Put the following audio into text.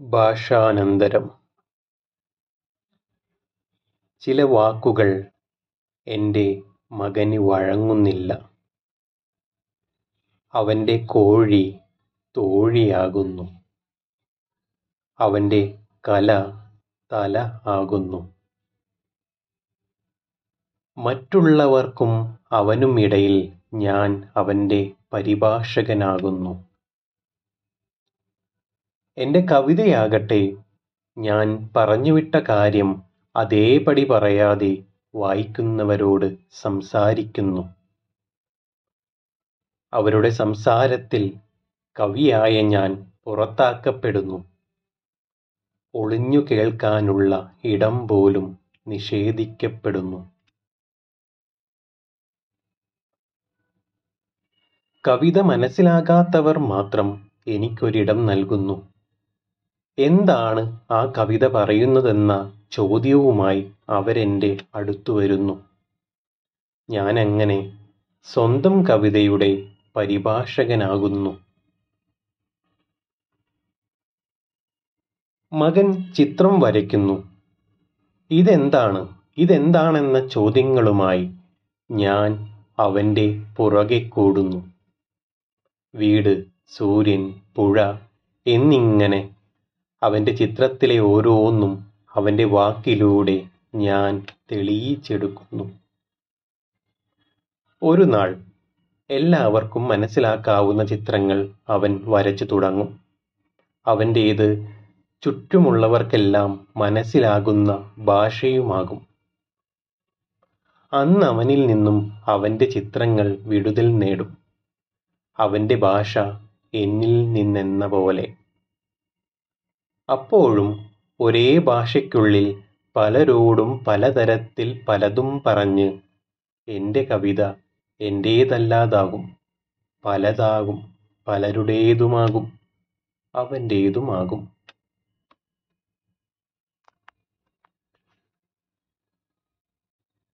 ഭാഷാനന്തരം ചില വാക്കുകൾ എന്റെ മകന് വഴങ്ങുന്നില്ല. അവന്റെ കോഴി തോഴിയാകുന്നു. അവന്റെ കല തല ആകുന്നു. മറ്റുള്ളവർക്കും അവനുമിടയിൽ ഞാൻ അവന്റെ പരിഭാഷകനാകുന്നു. എന്റെ കവിതയാകട്ടെ ഞാൻ പറഞ്ഞുവിട്ട കാര്യം അതേപടി പറയാതെ വായിക്കുന്നവരോട് സംസാരിക്കുന്നു. അവരുടെ സംസാരത്തിൽ കവിയായ ഞാൻ പുറത്താക്കപ്പെടുന്നു. ഒളിഞ്ഞു കേൾക്കാനുള്ള ഇടം പോലും നിഷേധിക്കപ്പെടുന്നു. കവിത മനസ്സിലാകാത്തവർ മാത്രം എനിക്കൊരിടം നൽകുന്നു. എന്താണ് ആ കവിത പറയുന്നതെന്ന ചോദ്യവുമായി അവരെന്റെ അടുത്തു വരുന്നു. ഞാനങ്ങനെ സ്വന്തം കവിതയുടെ പരിഭാഷകനാകുന്നു. മകൻ ചിത്രം വരയ്ക്കുന്നു. ഇതെന്താണ് ഇതെന്താണെന്ന ചോദ്യങ്ങളുമായി ഞാൻ അവന്റെ പുറകെ കൂടുന്നു. വീട്, സൂര്യൻ, പുഴ എന്നിങ്ങനെ അവന്റെ ചിത്രത്തിലെ ഓരോന്നും അവന്റെ വാക്കിലൂടെ ഞാൻ തെളിയിച്ചെടുക്കുന്നു. ഒരു നാൾ എല്ലാവർക്കും മനസ്സിലാക്കാവുന്ന ചിത്രങ്ങൾ അവൻ വരച്ചു തുടങ്ങും. അവന്റേത് ചുറ്റുമുള്ളവർക്കെല്ലാം മനസ്സിലാകുന്ന ഭാഷയുമാകും. അന്ന് അവനിൽ നിന്നും അവന്റെ ചിത്രങ്ങൾ വിടുതൽ നേടും. അവന്റെ ഭാഷ എന്നിൽ നിന്നെന്നപോലെ. അപ്പോഴും ഒരേ ഭാഷയ്ക്കുള്ളിൽ പലരോടും പലതരത്തിൽ പലതും പറഞ്ഞ് എന്റെ കവിത എന്റേതല്ലാതാകും. പലതാകും. പലരുടേതുമാകും. അവന്റേതുമാകും.